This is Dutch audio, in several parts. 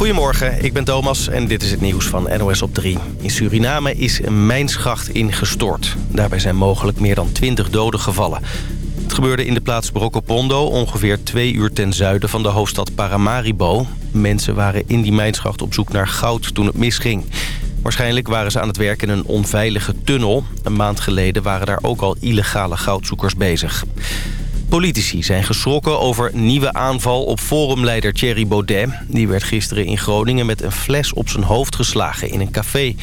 Goedemorgen, ik ben Thomas en dit is het nieuws van NOS op 3. In Suriname is een mijnschacht ingestort. Daarbij zijn mogelijk meer dan 20 doden gevallen. Het gebeurde in de plaats Brokopondo, ongeveer twee uur ten zuiden van de hoofdstad Paramaribo. Mensen waren in die mijnschacht op zoek naar goud toen het misging. Waarschijnlijk waren ze aan het werk in een onveilige tunnel. Een maand geleden waren daar ook al illegale goudzoekers bezig. Politici zijn geschrokken over nieuwe aanval op forumleider Thierry Baudet. Die werd gisteren in Groningen met een fles op zijn hoofd geslagen in een café.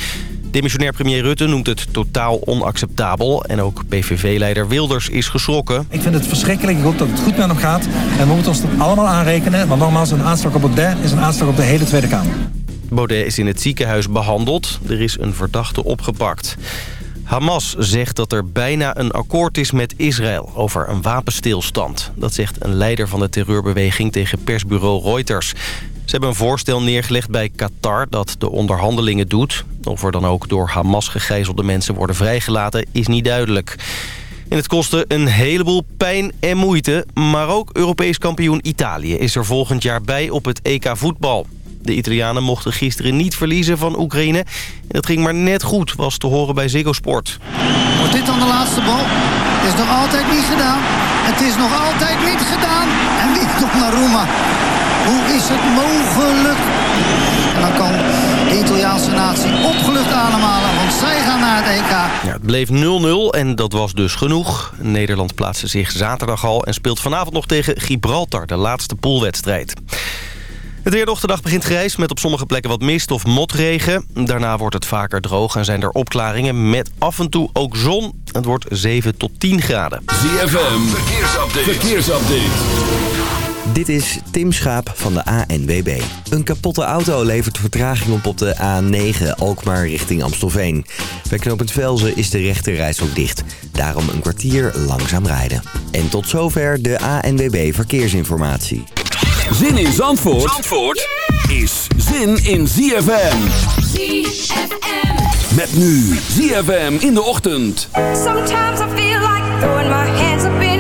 Demissionair premier Rutte noemt het totaal onacceptabel. En ook PVV-leider Wilders is geschrokken. Ik vind het verschrikkelijk. Ik hoop dat het goed met hem gaat. En we moeten ons er allemaal aanrekenen. Want nogmaals, een aanslag op Baudet is een aanslag op de hele Tweede Kamer. Baudet is in het ziekenhuis behandeld. Er is een verdachte opgepakt. Hamas zegt dat er bijna een akkoord is met Israël over een wapenstilstand. Dat zegt een leider van de terreurbeweging tegen persbureau Reuters. Ze hebben een voorstel neergelegd bij Qatar dat de onderhandelingen doet. Of er dan ook door Hamas gegijzelde mensen worden vrijgelaten is niet duidelijk. En het kostte een heleboel pijn en moeite. Maar ook Europees kampioen Italië is er volgend jaar bij op het EK voetbal. De Italianen mochten gisteren niet verliezen van Oekraïne. En dat ging maar net goed, was te horen bij Ziggo Sport. Wordt dit dan de laatste bal? Het is nog altijd niet gedaan. Het is nog altijd niet gedaan. En wie Donnarumma. Hoe is het mogelijk? En dan kan de Italiaanse natie opgelucht ademhalen, want zij gaan naar het EK. Ja, het bleef 0-0 en dat was dus genoeg. Nederland plaatste zich zaterdag al en speelt vanavond nog tegen Gibraltar, de laatste poolwedstrijd. Het weer de dag begint grijs met op sommige plekken wat mist of motregen. Daarna wordt het vaker droog en zijn er opklaringen met af en toe ook zon. Het wordt 7 tot 10 graden. ZFM, verkeersupdate. verkeersupdate. Dit is Tim Schaap van de ANWB. Een kapotte auto levert vertraging op op de A9 Alkmaar richting Amstelveen. Bij knooppunt Velzen is de rechte ook dicht. Daarom een kwartier langzaam rijden. En tot zover de ANWB Verkeersinformatie. Zin in Zandvoort, Zandvoort is zin in ZFM. ZFM. Met nu ZFM in de ochtend. Sometimes I feel like throwing my hands up in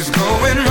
is going wrong,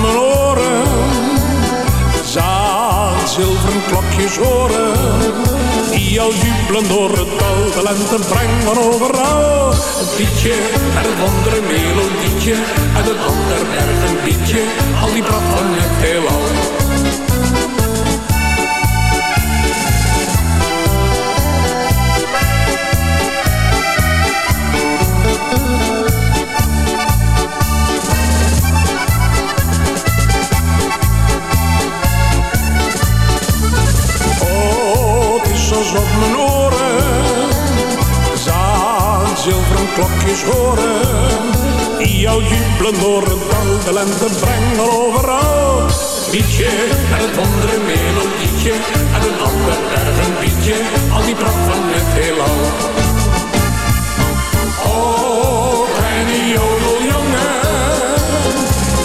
mijn oren zaad zilveren klokjes horen. Die al jubelen door het dal, de lente brengt van overal. Het liedje en het andere melodietje, en het ander een al die pracht van het heelal. Klokjes horen. Die jou jubelen door het de brengen overal. Liedje en het andere melodietje en een ander berg een liedje. Al die pracht van het heelal. Oh, kleine jodeljongen,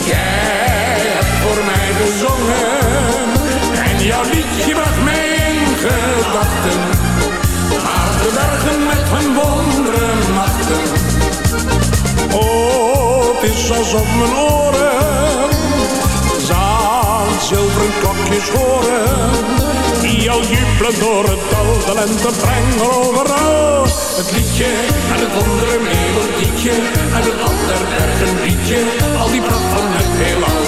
jij hebt voor mij gezongen. En jouw liedje bracht mij in gedachten. Naar de bergen met hun machten. Het is alsof mijn oren zaan zilveren klokjes horen. Die jou jubelen door het dal, de lente brengen overal. Het liedje en het andere melodietje en het ander een liedje. Al die pracht van het heelal.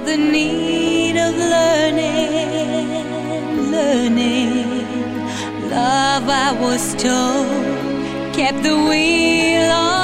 Of learning, learning. Love, I was told, kept the wheel on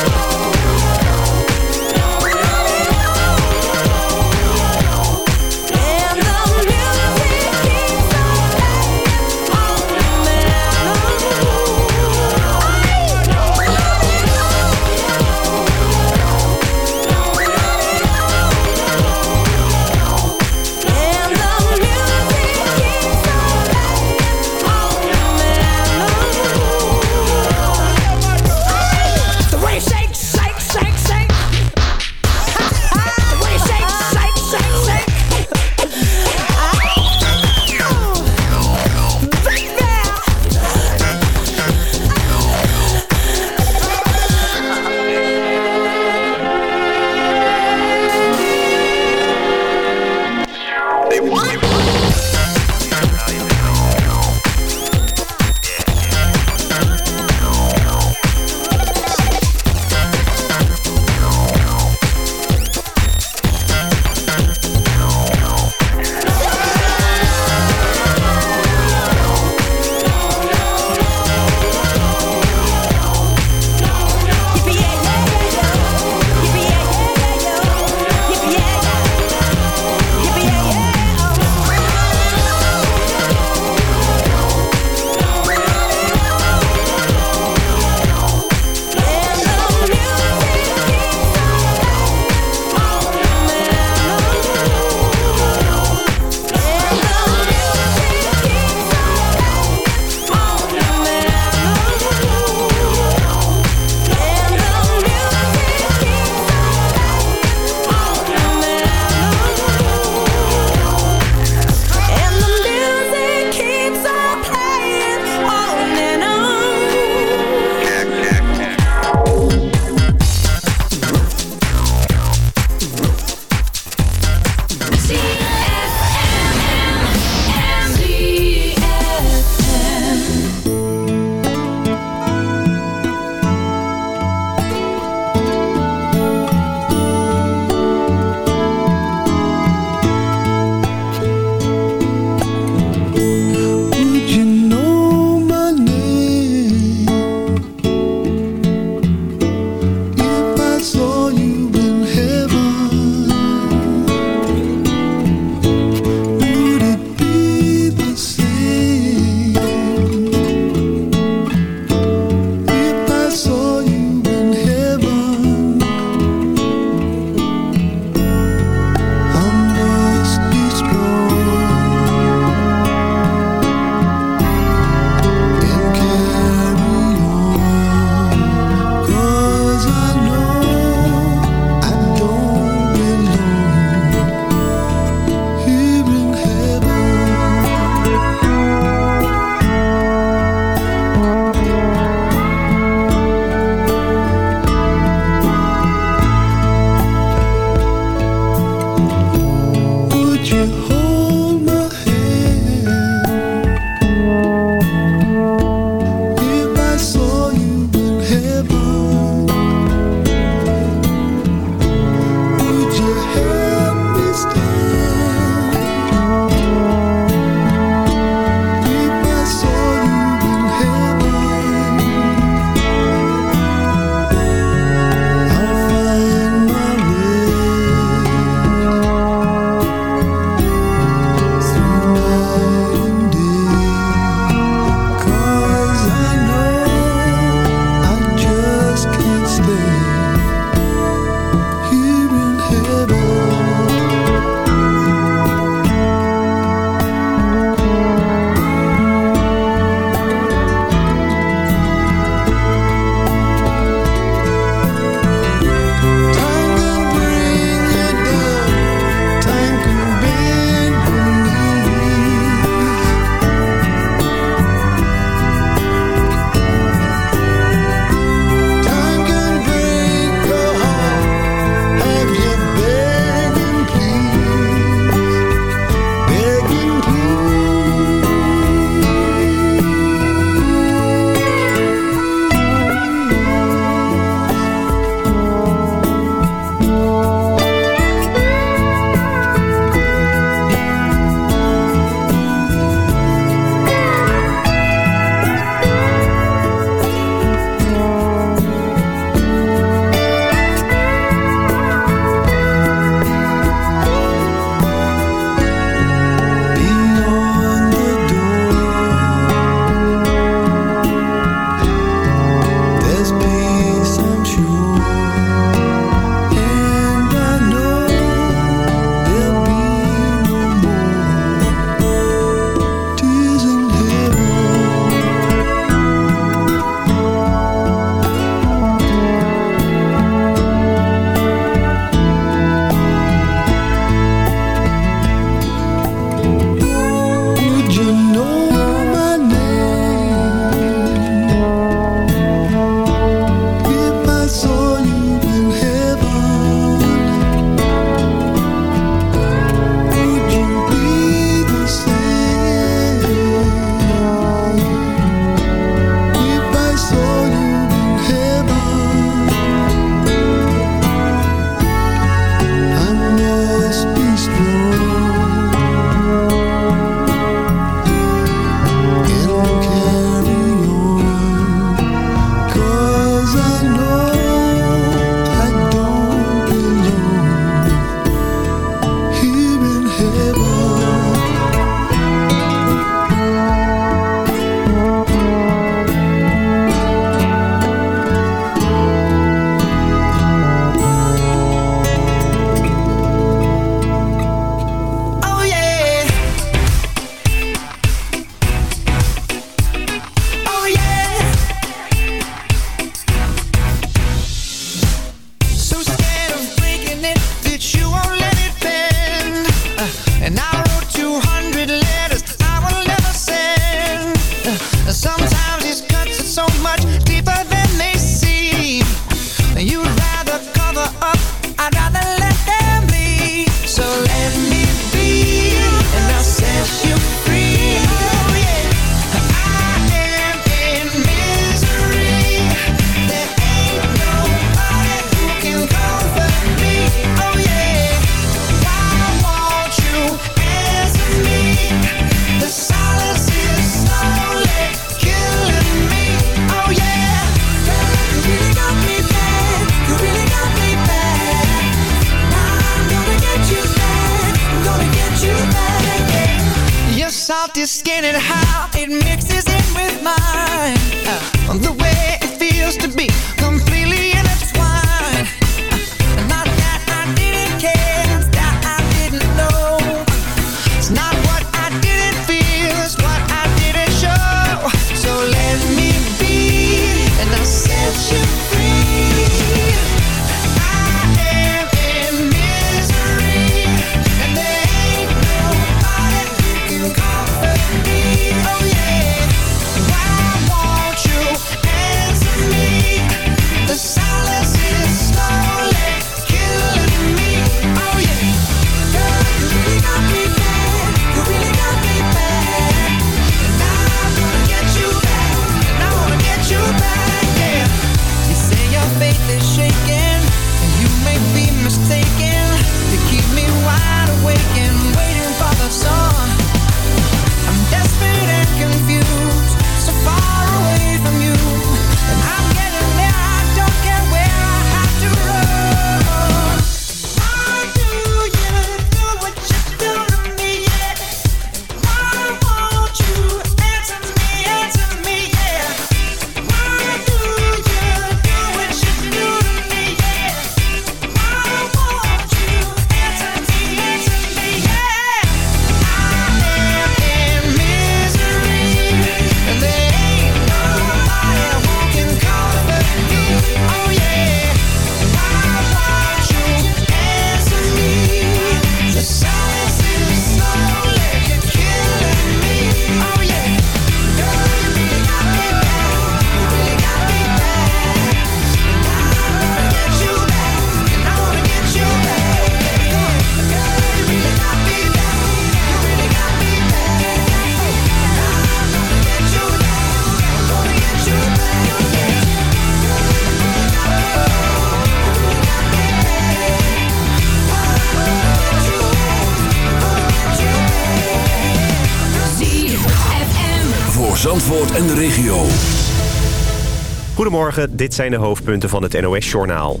Goedemorgen, dit zijn de hoofdpunten van het NOS-journaal.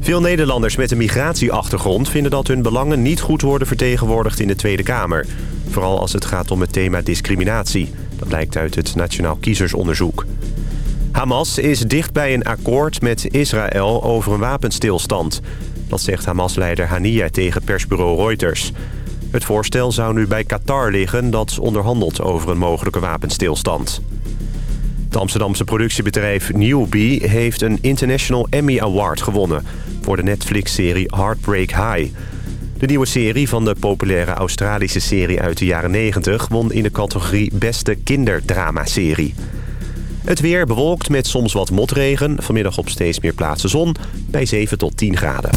Veel Nederlanders met een migratieachtergrond vinden dat hun belangen niet goed worden vertegenwoordigd in de Tweede Kamer. Vooral als het gaat om het thema discriminatie. Dat blijkt uit het Nationaal Kiezersonderzoek. Hamas is dicht bij een akkoord met Israël over een wapenstilstand. Dat zegt Hamas-leider Haniyeh tegen persbureau Reuters. Het voorstel zou nu bij Qatar liggen dat onderhandelt over een mogelijke wapenstilstand. Het Amsterdamse productiebedrijf Newbie heeft een International Emmy Award gewonnen... voor de Netflix-serie Heartbreak High. De nieuwe serie van de populaire Australische serie uit de jaren 90... won in de categorie Beste Kinderdrama-serie. Het weer bewolkt met soms wat motregen. Vanmiddag op steeds meer plaatsen zon bij 7 tot 10 graden.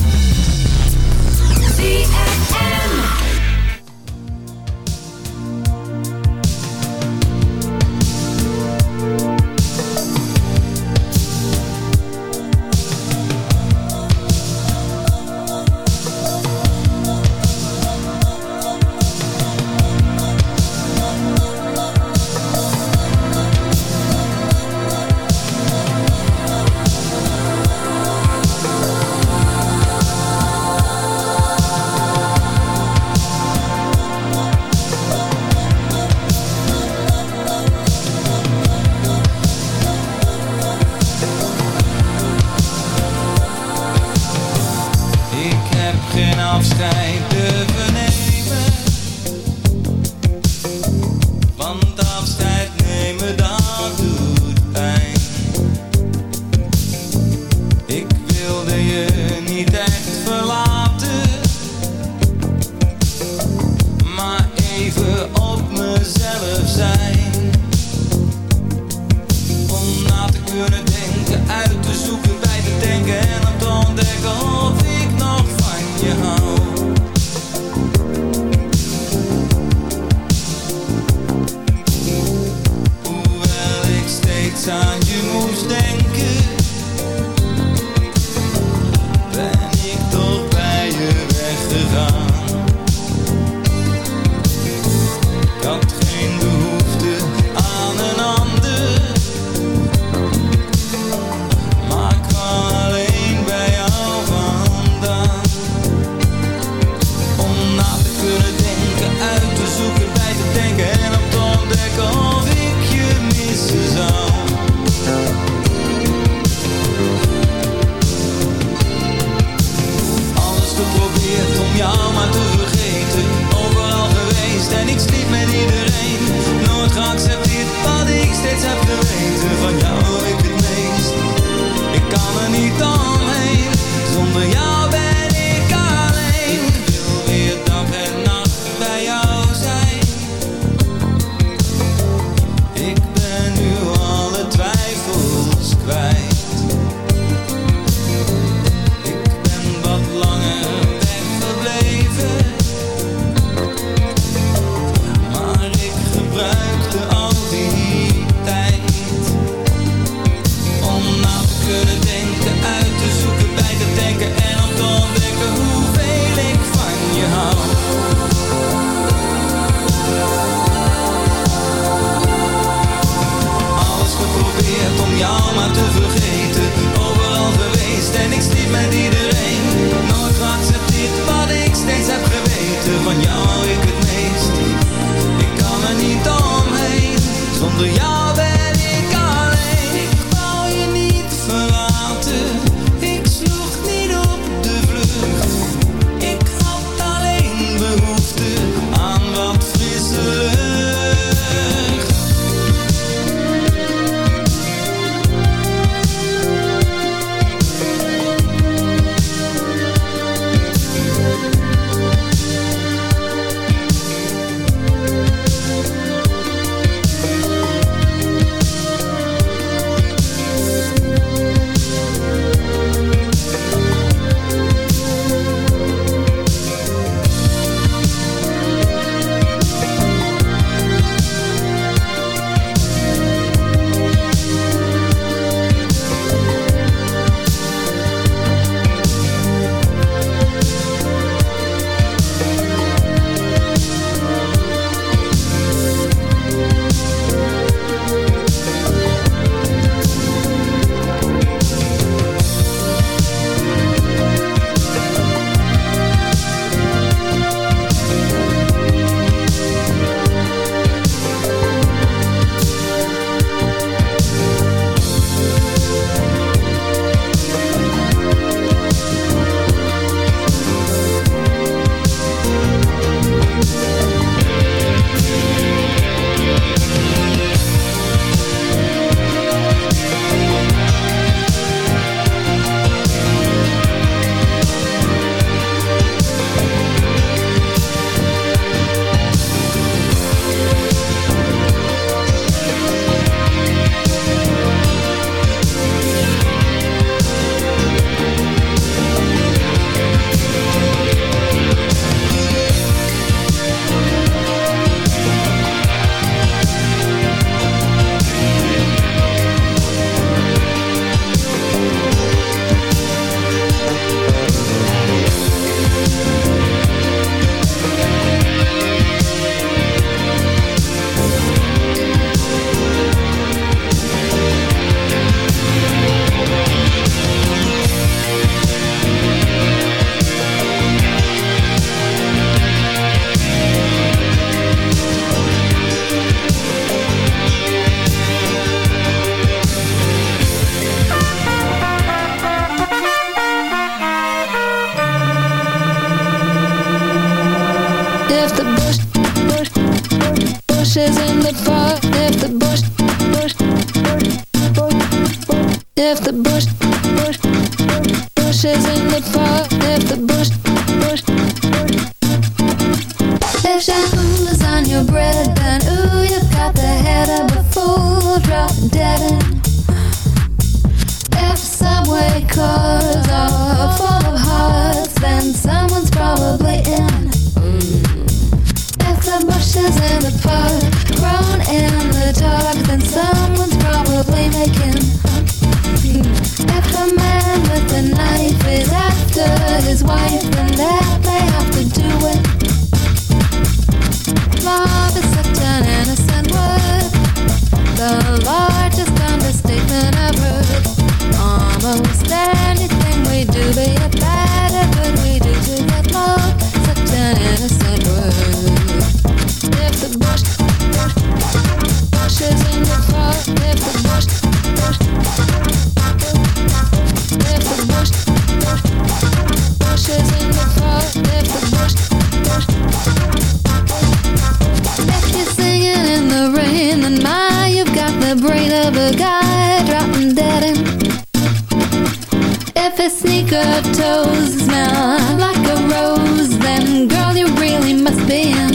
been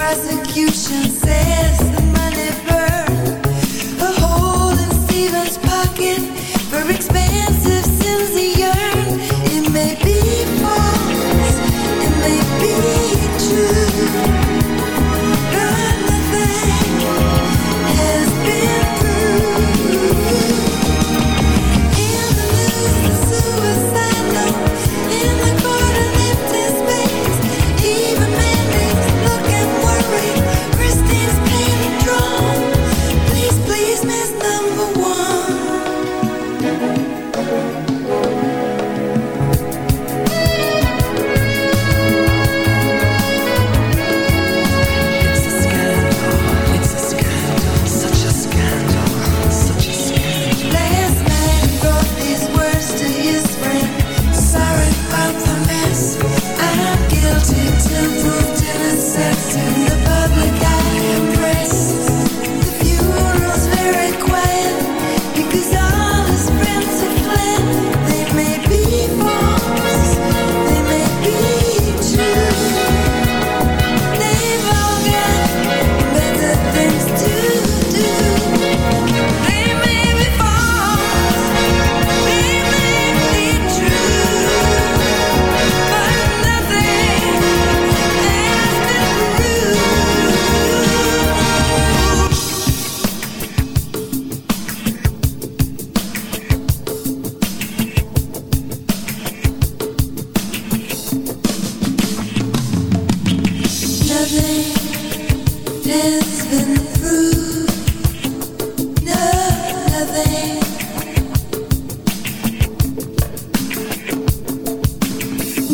prosecution says.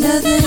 another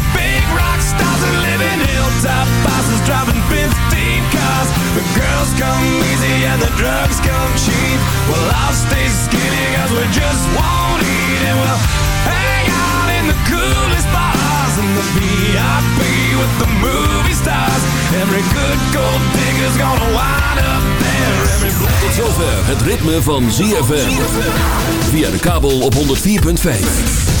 stars And live in hilltop houses driving 15 cars. The girls come easy and the drugs come cheap. Well I'll stay skinny cause we just won't eat And we'll hang out in the coolest bars In the VIP with the movie stars. Every good gold digger's gonna wind up there. Every Tot zover het ritme van ZFM. Via de kabel op 104.5.